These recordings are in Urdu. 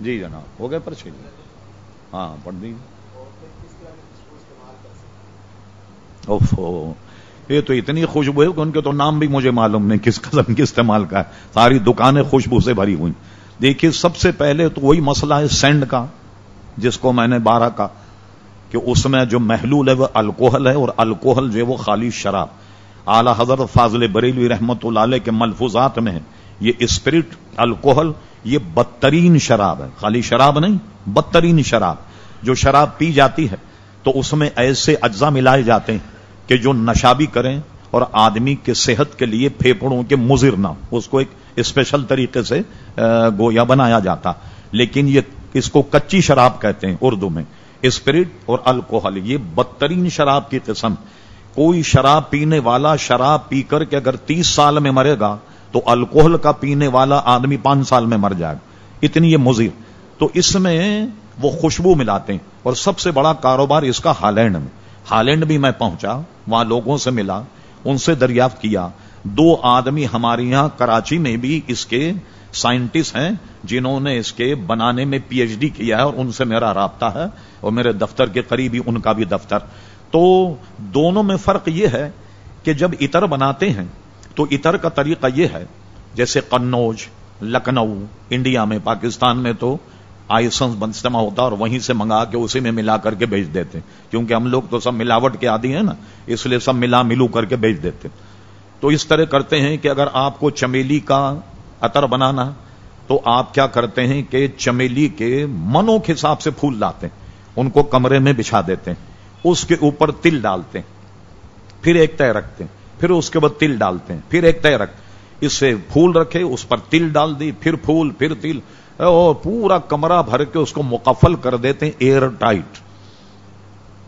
جی جناب، ہو گئے پرچے جی۔ ہاں پڑھ دی یہ تو اتنی خوشبو ہے کہ ان کے تو نام بھی مجھے معلوم نہیں کس قسم کے استعمال کا ہے۔ ساری دکانیں خوشبو سے بھری ہوئی دیکھیے، سب سے پہلے تو وہی مسئلہ ہے سینڈ کا، جس کو میں نے بارہ کا کہ اس میں جو محلول ہے وہ الکوہل ہے اور الکوہل جو ہے وہ خالی شراب۔ اعلی حضرت فاضل بریلوی رحمت اللہ علیہ کے ملفوظات میں ہے۔ یہ اسپرٹ، الکوہل یہ بدترین شراب ہے۔ خالی شراب نہیں، بدترین شراب۔ جو شراب پی جاتی ہے، تو اس میں ایسے اجزا ملائے جاتے ہیں کہ جو نشا بھی کریں اور آدمی کے صحت کے لیے پھیپڑوں کے مضر نہ اس کو ایک اسپیشل طریقے سے گویا بنایا جاتا۔ لیکن یہ اس کو کچی شراب کہتے ہیں اردو میں۔ اسپرٹ اور الکوہل، یہ بدترین شراب کی قسم۔ کوئی شراب پینے والا شراب پی کر کے اگر تیس سال میں مرے گا تو الکوہل کا پینے والا آدمی پانچ سال میں مر جائے گا اتنی یہ مضر۔ تو اس میں وہ خوشبو ملاتے ہیں اور سب سے بڑا کاروبار اس کا ہالینڈ میں۔ ہالینڈ بھی میں پہنچا، وہاں لوگوں سے ملا، ان سے دریافت کیا۔ دو آدمی ہمارے یہاں کراچی میں بھی اس کے سائنٹسٹ ہیں جنہوں نے اس کے بنانے میں پی ایچ ڈی کیا ہے اور ان سے میرا رابطہ ہے اور میرے دفتر کے قریب ہی ان کا بھی دفتر۔ تو دونوں میں فرق یہ ہے کہ جب اتر بناتے ہیں تو اتر کا طریقہ یہ ہے، جیسے قنوج لکھنؤ انڈیا میں، پاکستان میں تو آئسنس بنسٹما ہوتا اور وہیں سے منگا کے اسی میں ملا کر کے بیچ دیتے۔ کیونکہ ہم لوگ تو سب ملاوٹ کے عادی ہیں نا، اس لیے سب ملا ملو کر کے بیچ دیتے۔ تو اس طرح کرتے ہیں کہ اگر آپ کو چمیلی کا عطر بنانا، تو آپ کیا کرتے ہیں کہ چمیلی کے منوں کے حساب سے پھول لاتے ہیں ان کو کمرے میں بچھا دیتے ہیں اس کے اوپر تل ڈالتے ہیں پھر ایک طے رکھتے۔ ہیں پھر اس کے بعد تل ڈالتے ہیں۔ پھر ایک طے رکھ۔ اس سے پھول رکھے، اس پر تل ڈال دی، پھر پھول، پھر تل۔ اور پورا کمرہ بھر کے اس کو مکفل کر دیتے ہیں، ایئر ٹائٹ۔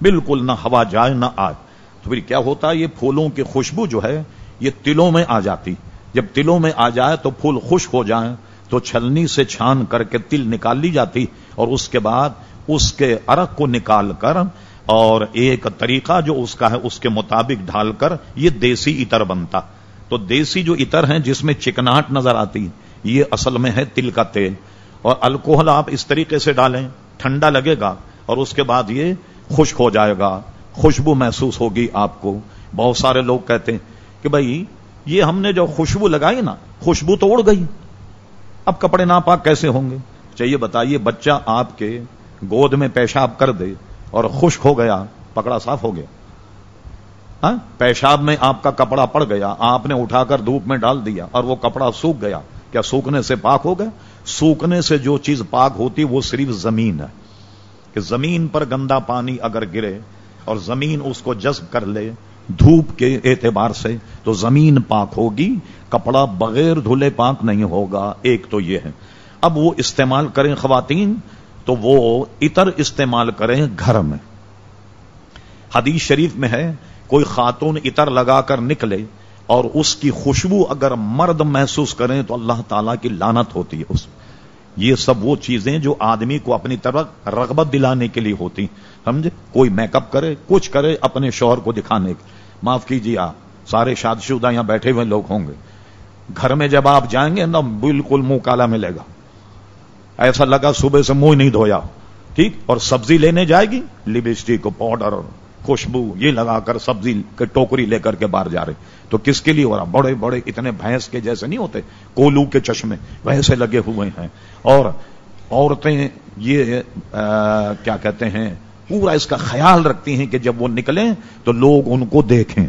بالکل نہ ہوا جائے، نہ آئے۔ تو پھر کیا ہوتا ہے؟ یہ پھولوں کی خوشبو جو ہے، یہ تلوں میں آ جاتی۔ جب تلوں میں آ جائے تو پھول خشک ہو جائیں۔ تو چھلنی سے چھان کر کے تل نکال لی جاتی۔ اور اس کے بعد اس کے ارق کو نکال کر اور ایک طریقہ جو اس کا ہے، اس کے مطابق ڈھال کر یہ دیسی اتر بنتا۔ تو دیسی جو اتر ہیں، جس میں چکناہٹ نظر آتی، یہ اصل میں ہے تل کا تیل۔ اور الکوہل آپ اس طریقے سے ڈالیں، ٹھنڈا لگے گا اور اس کے بعد یہ خشک ہو جائے گا، خوشبو محسوس ہوگی آپ کو۔ بہت سارے لوگ کہتے ہیں کہ بھائی، یہ ہم نے جو خوشبو لگائی نا، خوشبو تو اڑ گئی۔ اب کپڑے ناپاک کیسے ہوں گے؟ چاہیے بتائیے، بچہ آپ کے گود میں پیشاب کر دے۔ اور خشک ہو گیا، پکڑا صاف ہو گیا۔ ہاں؟ پیشاب میں آپ کا کپڑا پڑ گیا، آپ نے اٹھا کر دھوپ میں ڈال دیا اور وہ کپڑا سوکھ گیا۔ کیا سوکھنے سے پاک ہو گیا؟ سوکھنے سے جو چیز پاک ہوتی وہ صرف زمین ہے۔ کہ زمین پر گندا پانی اگر گرے اور زمین اس کو جذب کر لے دھوپ کے اعتبار سے، تو زمین پاک ہوگی، کپڑا بغیر دھلے پاک نہیں ہوگا۔ ایک تو یہ ہے۔ اب وہ استعمال کریں خواتین تو وہ اتر استعمال کریں گھر میں۔ حدیث شریف میں ہے، کوئی خاتون اتر لگا کر نکلے اور اس کی خوشبو اگر مرد محسوس کریں تو اللہ تعالی کی لانت ہوتی ہے اس یہ سب وہ چیزیں جو آدمی کو اپنی طرف رغبت دلانے کے لیے ہوتی۔ سمجھے؟ کوئی میک اپ کرے، کچھ کرے اپنے شوہر کو دکھانے کے۔ معاف کیجیے آپ، سارے شادی شدہ یہاں بیٹھے ہوئے لوگ ہوں گے۔ گھر میں جب آپ جائیں گے نا، بالکل منہ کالا ملے گا۔ ایسا لگا صبح سے منہ نہیں دھویا۔ ٹھیک؟ اور سبزی لینے جائے گی؟ لپسٹک پاؤڈر خوشبو یہ لگا کر سبزی کے ٹوکری لے کر کے باہر جا رہے۔ تو کس کے لیے ہو رہا؟ بڑے بڑے اتنے بھینس کے جیسے نہیں ہوتے کولو کے چشمے ویسے لگے ہوئے ہیں۔ اور عورتیں یہ آ, کیا کہتے ہیں پورا اس کا خیال رکھتی ہیں کہ جب وہ نکلیں تو لوگ ان کو دیکھیں۔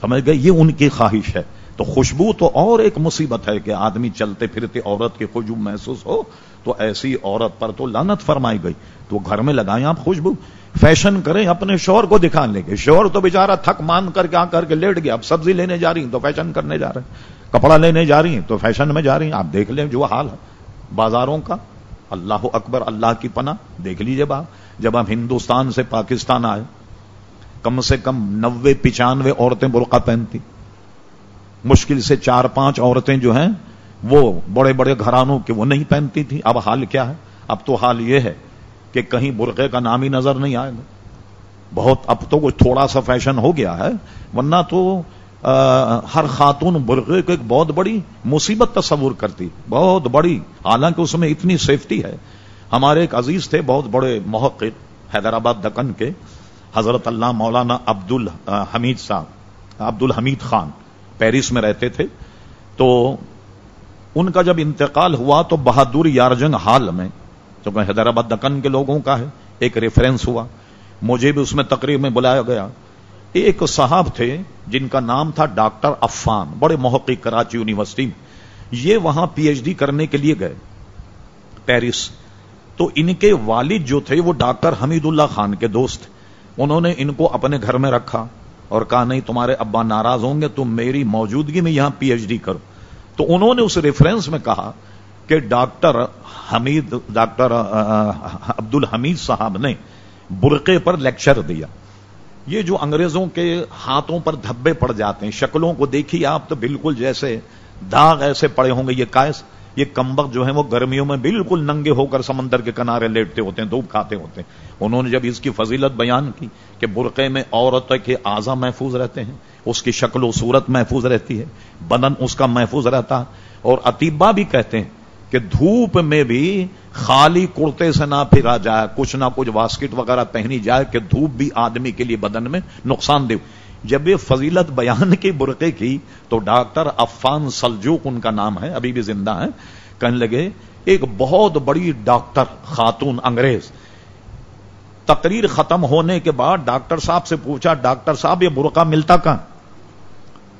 سمجھ گئے؟ یہ ان کی خواہش ہے۔ تو خوشبو تو اور ایک مصیبت ہے کہ آدمی چلتے پھرتے عورت کی خوشبو محسوس ہو، تو ایسی عورت پر تو لانت فرمائی گئی۔ تو گھر میں لگائیں آپ خوشبو۔ فیشن کریں اپنے شور کو دکھا لیں گے شور تو بےچارا تھک مان کر کے آ کر کے لیٹ گیا، اب سبزی لینے جا رہی ہیں تو فیشن کرنے جا رہے ہیں۔ کپڑا لینے جا رہی ہیں تو فیشن میں جا رہی ہیں۔ آپ دیکھ لیں جو حال ہے بازاروں کا۔ اللہ اکبر، اللہ کی پناہ۔ دیکھ لیجیے باپ، جب ہم ہندوستان سے پاکستان آئے، کم سے کم نوے پچانوے عورتیں برقع پہنتی مشکل سے چار پانچ عورتیں جو ہیں، وہ بڑے بڑے گھرانوں کے وہ نہیں پہنتی تھی اب حال کیا ہے؟ اب تو حال یہ ہے کہ کہیں برقعے کا نام ہی نظر نہیں آئے گا۔ بہت اب تو کچھ تھوڑا سا فیشن ہو گیا ہے، ورنہ تو ہر خاتون برقعے کو ایک بہت بڑی مصیبت تصور کرتی، بہت بڑی۔ حالانکہ اس میں اتنی سیفٹی ہے۔ ہمارے ایک عزیز تھے، بہت بڑے محقق حیدرآباد دکن کے، حضرت اللہ مولانا عبد الحمید صاحب عبد الحمید خان۔ پیرس میں رہتے تھے، تو ان کا جب انتقال ہوا تو بہادر یارجنگ ہال میں کیونکہ حیدرآباد دکن کے لوگوں کا ہے، ایک ریفرنس ہوا، مجھے بھی اس میں تقریب میں بلایا گیا۔ ایک صاحب تھے جن کا نام تھا ڈاکٹر عفان، بڑے محقق کراچی یونیورسٹی میں۔ یہ وہاں پی ایچ ڈی کرنے کے لیے گئے، پیرس۔ تو ان کے والد جو تھے، وہ ڈاکٹر حمید اللہ خان کے دوست۔ انہوں نے ان کو اپنے گھر میں رکھا۔ اور کہا، نہیں، تمہارے ابا ناراض ہوں گے، تم میری موجودگی میں یہاں پی ایچ ڈی کرو۔ تو انہوں نے اس ریفرنس میں کہا کہ ڈاکٹر حمید، ڈاکٹر عبد الحمید صاحب نے برقے پر لیکچر دیا۔ یہ جو انگریزوں کے ہاتھوں پر دھبے پڑ جاتے ہیں، شکلوں کو دیکھیے آپ تو بالکل جیسے داغ ایسے پڑے ہوں گے، یہ کائس یہ کمبک جو ہے وہ گرمیوں میں بالکل ننگے ہو کر سمندر کے کنارے لیٹتے ہوتے ہیں، دھوپ کھاتے ہوتے ہیں۔ انہوں نے جب اس کی فضیلت بیان کی کہ برقے میں عورت کے اعضا محفوظ رہتے ہیں، اس کی شکل و صورت محفوظ رہتی ہے، بدن اس کا محفوظ رہتا اور اتیبا بھی کہتے ہیں کہ دھوپ میں بھی خالی کرتے سے نہ پھرا جائے، کچھ نہ کچھ واسکٹ وغیرہ پہنی جائے کہ دھوپ بھی آدمی کے لیے بدن میں نقصان دے جب یہ فضیلت بیان کی برقے کی تو ڈاکٹر عفان سلجوک ان کا نام ہے، ابھی بھی زندہ ہے کہنے لگے، ایک بہت بڑی ڈاکٹر خاتون انگریز۔ تقریر ختم ہونے کے بعد ڈاکٹر صاحب سے پوچھا، ڈاکٹر صاحب، یہ برقع ملتا کہاں؟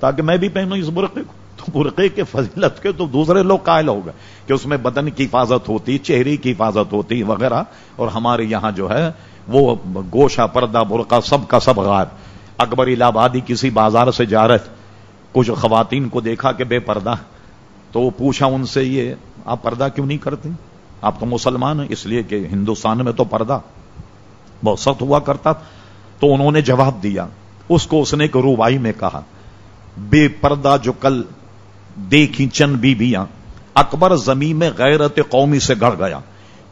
تاکہ میں بھی پہنوں اس برقعے کو۔ تو برقعے کے فضیلت کے تو دوسرے لوگ قائل ہو گئے کہ اس میں بدن کی حفاظت ہوتی، چہرے کی حفاظت ہوتی وغیرہ، اور ہمارے یہاں جو ہے وہ گوشہ پردہ برقع سب کا سب غائب۔ اکبر الہبادی کسی بازار سے جا رہے کچھ خواتین کو دیکھا کہ بے پردہ تو وہ پوچھا ان سے یہ، آپ پردہ کیوں نہیں کرتے؟ آپ تو مسلمان ہیں، اس لیے کہ ہندوستان میں تو پردہ۔ بہت سخت ہوا کرتا تو انہوں نے جواب دیا۔ اس کو اس نے ایک روبائی میں کہا، بے پردہ جو کل دیکھی چند بیبیاں، اکبر زمین میں غیرت قومی سے گڑ گیا۔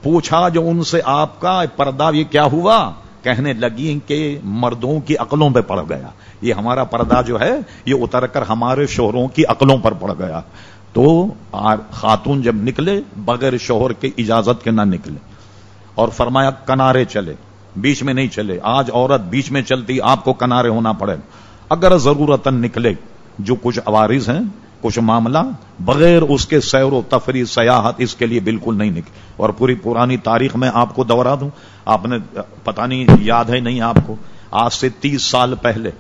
پوچھا جو ان سے، آپ کا پردہ یہ کیا ہوا؟ کہنے لگی کہ مردوں کی عقلوں پہ پڑ گیا۔ یہ ہمارا پردہ جو ہے، یہ اتر کر ہمارے شوہروں کی عقلوں پر پڑ گیا۔ تو خاتون جب نکلے، بغیر شوہر کی اجازت کے نہ نکلے۔ اور فرمایا، کنارے چلے۔ بیچ میں نہیں چلے۔ آج عورت بیچ میں چلتی، آپ کو کنارے ہونا پڑے۔ اگر ضرورت نکلے، جو کچھ عوارض ہیں کچھ معاملہ بغیر اس کے سیر و تفریح، سیاحت اس کے لیے بالکل نہیں نکلی اور پوری پرانی تاریخ میں آپ کو دوہرا دوں، آپ نے پتا نہیں، یاد ہے نہیں آپ کو؟ آج سے تیس سال پہلے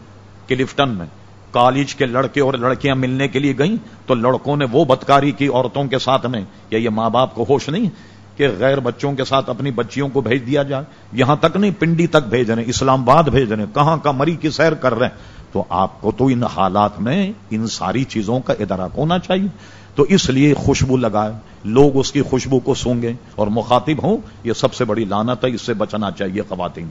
کلفٹن میں کالج کے لڑکے اور لڑکیاں ملنے کے لیے گئیں، تو لڑکوں نے وہ بدکاری کی، عورتوں کے ساتھ میں یا یہ ماں باپ کو ہوش نہیں کہ غیر بچوں کے ساتھ اپنی بچیوں کو بھیج دیا جائے، یہاں تک نہیں، پنڈی تک بھیج رہے اسلام آباد بھیج رہے کہاں کا مری کی سیر کر رہے ہیں۔ تو آپ کو تو ان حالات میں ان ساری چیزوں کا ادراک ہونا چاہیے؟ تو اس لیے خوشبو لگائے، لوگ اس کی خوشبو کو سونگیں اور مخاطب ہوں، یہ سب سے بڑی لانت ہے، اس سے بچنا چاہیے خواتین۔